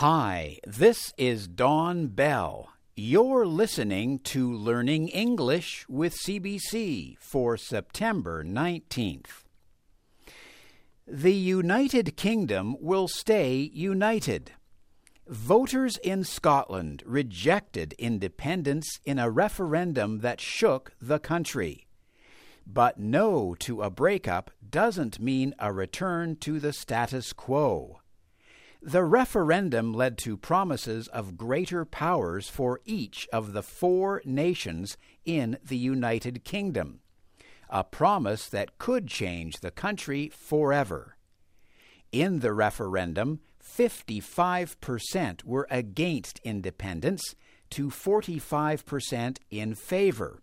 Hi, this is Don Bell. You're listening to Learning English with CBC for September 19th. The United Kingdom will stay united. Voters in Scotland rejected independence in a referendum that shook the country. But no to a breakup doesn't mean a return to the status quo. The referendum led to promises of greater powers for each of the four nations in the United Kingdom, a promise that could change the country forever. In the referendum, 55% were against independence to 45% in favor.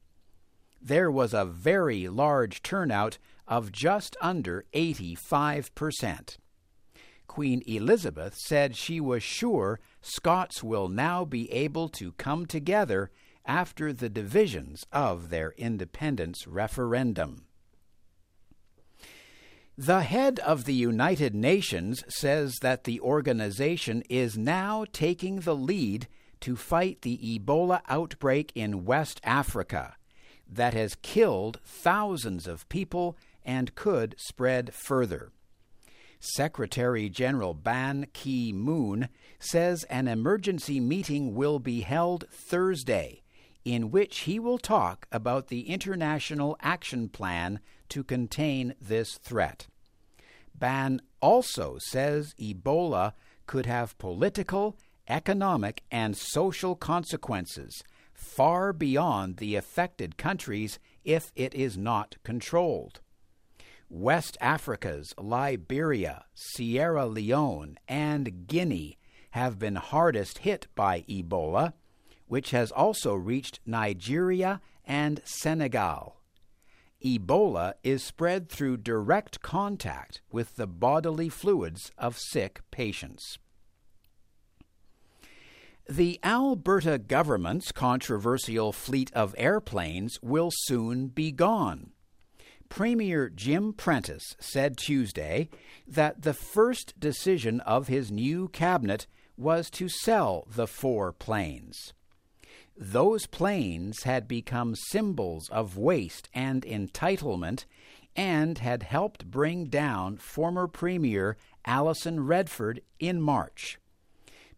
There was a very large turnout of just under 85%. Queen Elizabeth said she was sure Scots will now be able to come together after the divisions of their independence referendum. The head of the United Nations says that the organization is now taking the lead to fight the Ebola outbreak in West Africa that has killed thousands of people and could spread further. Secretary General Ban Ki moon says an emergency meeting will be held Thursday in which he will talk about the international action plan to contain this threat. Ban also says Ebola could have political, economic, and social consequences far beyond the affected countries if it is not controlled. West Africa's Liberia, Sierra Leone, and Guinea have been hardest hit by Ebola, which has also reached Nigeria and Senegal. Ebola is spread through direct contact with the bodily fluids of sick patients. The Alberta government's controversial fleet of airplanes will soon be gone. Premier Jim Prentice said Tuesday that the first decision of his new cabinet was to sell the four planes. Those planes had become symbols of waste and entitlement and had helped bring down former Premier Alison Redford in March.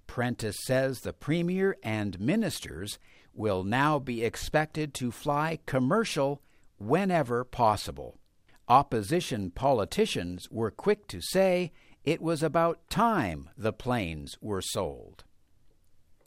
Prentice says the Premier and ministers will now be expected to fly commercial whenever possible. Opposition politicians were quick to say it was about time the planes were sold.